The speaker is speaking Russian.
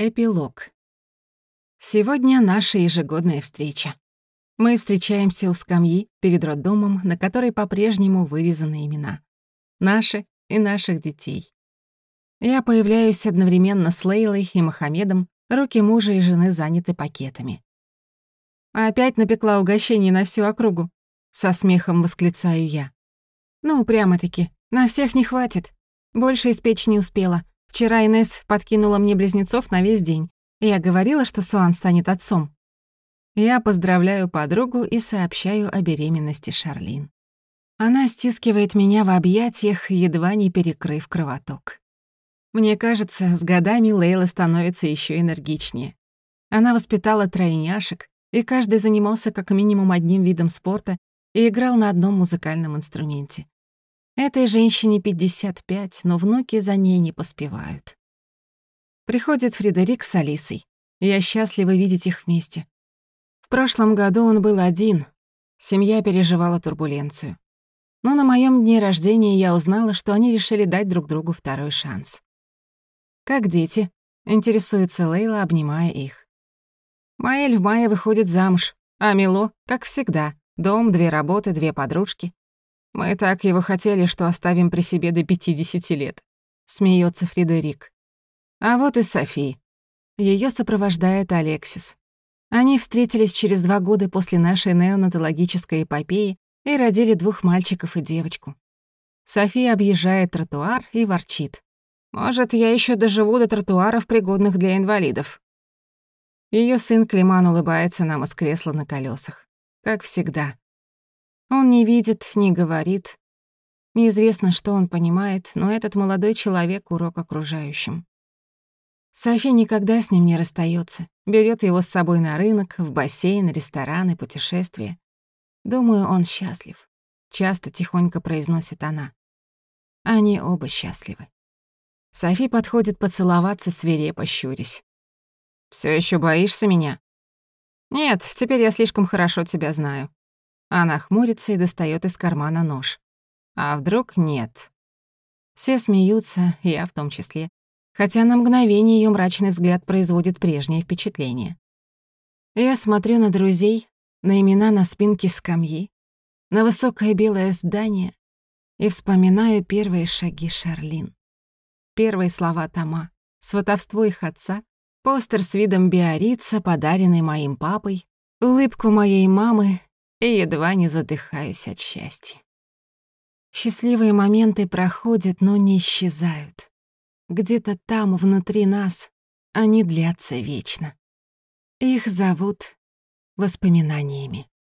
Эпилог. Сегодня наша ежегодная встреча. Мы встречаемся у скамьи перед роддомом, на которой по-прежнему вырезаны имена. Наши и наших детей. Я появляюсь одновременно с Лейлой и Мохаммедом, руки мужа и жены заняты пакетами. «Опять напекла угощение на всю округу», — со смехом восклицаю я. «Ну, прямо-таки, на всех не хватит. Больше испечь не успела. Вчера Инесс подкинула мне близнецов на весь день. Я говорила, что Суан станет отцом. Я поздравляю подругу и сообщаю о беременности Шарлин. Она стискивает меня в объятиях, едва не перекрыв кровоток. Мне кажется, с годами Лейла становится еще энергичнее. Она воспитала тройняшек, и каждый занимался как минимум одним видом спорта и играл на одном музыкальном инструменте. Этой женщине 55, но внуки за ней не поспевают. Приходит Фредерик с Алисой. Я счастлива видеть их вместе. В прошлом году он был один. Семья переживала турбуленцию. Но на моем дне рождения я узнала, что они решили дать друг другу второй шанс. «Как дети?» — интересуется Лейла, обнимая их. Маэль в мае выходит замуж, а Мило, как всегда, дом, две работы, две подружки. Мы так его хотели, что оставим при себе до 50 лет. Смеется Фредерик. А вот и Софи. Ее сопровождает Алексис. Они встретились через два года после нашей неонатологической эпопеи и родили двух мальчиков и девочку. София объезжает тротуар и ворчит. «Может, я еще доживу до тротуаров, пригодных для инвалидов». Ее сын Климан улыбается нам из кресла на колесах, Как всегда. Он не видит, не говорит. Неизвестно, что он понимает, но этот молодой человек — урок окружающим. Софи никогда с ним не расстается, берет его с собой на рынок, в бассейн, рестораны, путешествия. Думаю, он счастлив. Часто тихонько произносит она. Они оба счастливы. Софи подходит поцеловаться, свирепо щурясь. Все еще боишься меня?» «Нет, теперь я слишком хорошо тебя знаю. Она хмурится и достает из кармана нож. А вдруг нет? Все смеются, я в том числе, хотя на мгновение ее мрачный взгляд производит прежнее впечатление. Я смотрю на друзей, на имена на спинке скамьи, на высокое белое здание и вспоминаю первые шаги Шарлин. Первые слова Тома, сватовство их отца, постер с видом Биорица, подаренный моим папой, улыбку моей мамы и едва не задыхаюсь от счастья. Счастливые моменты проходят, но не исчезают. Где-то там, внутри нас, они длятся вечно. Их зовут воспоминаниями.